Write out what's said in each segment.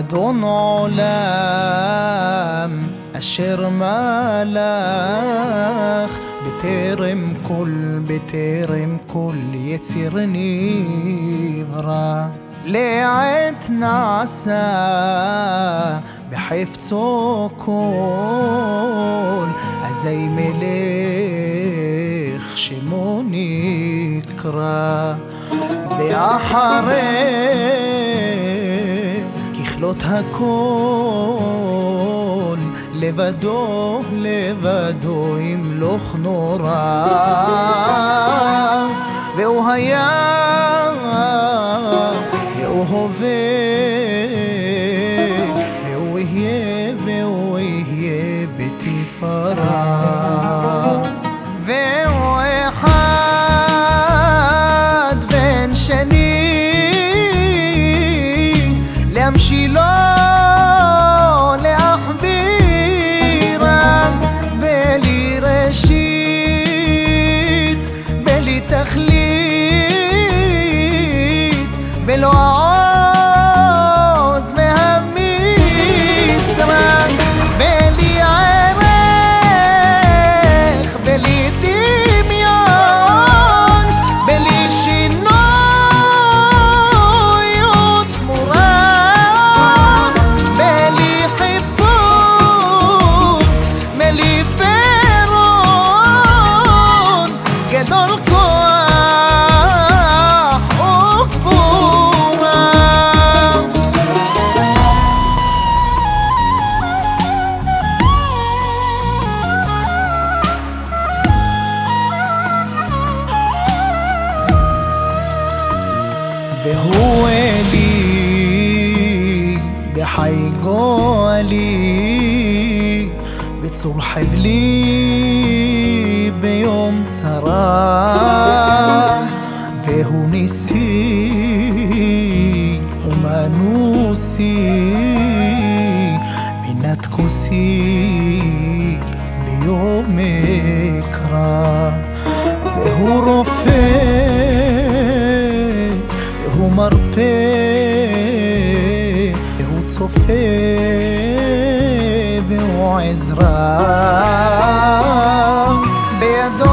أحد علام أشر ملاخ بترم كل بترم كل يتر نيفرا لعت عسى بحفظه كل أزي مليخ شموني كرا بأحرق ככלות הכל לבדו, לבדו ימלוך נורא. והוא היה והוא הווה והוא יהיה והוא יהיה בתפארה והוא אלי בחי גואלי בצור חבלי ביום צרה והוא ניסי ומנוסי מינת כוסי ביום אקרא והוא רופא והוא מרפא, והוא צופה, והוא עזרה. בידו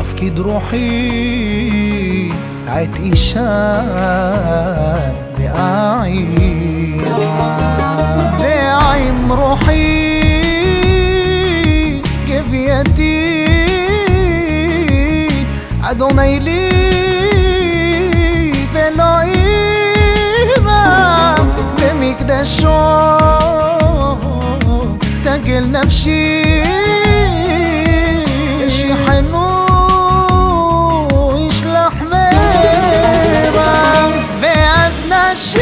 אפקיד רוחי, עת אישה ועירה. ועם רוחי במקדשו תגל נפשי. ישחנו ישלח מרע ואז נשיר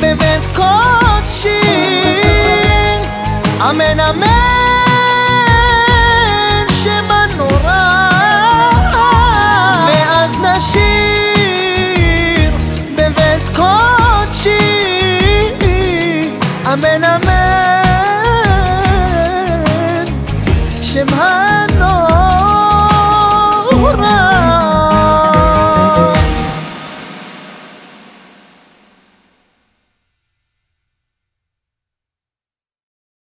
בבית קודשי. אמן אמן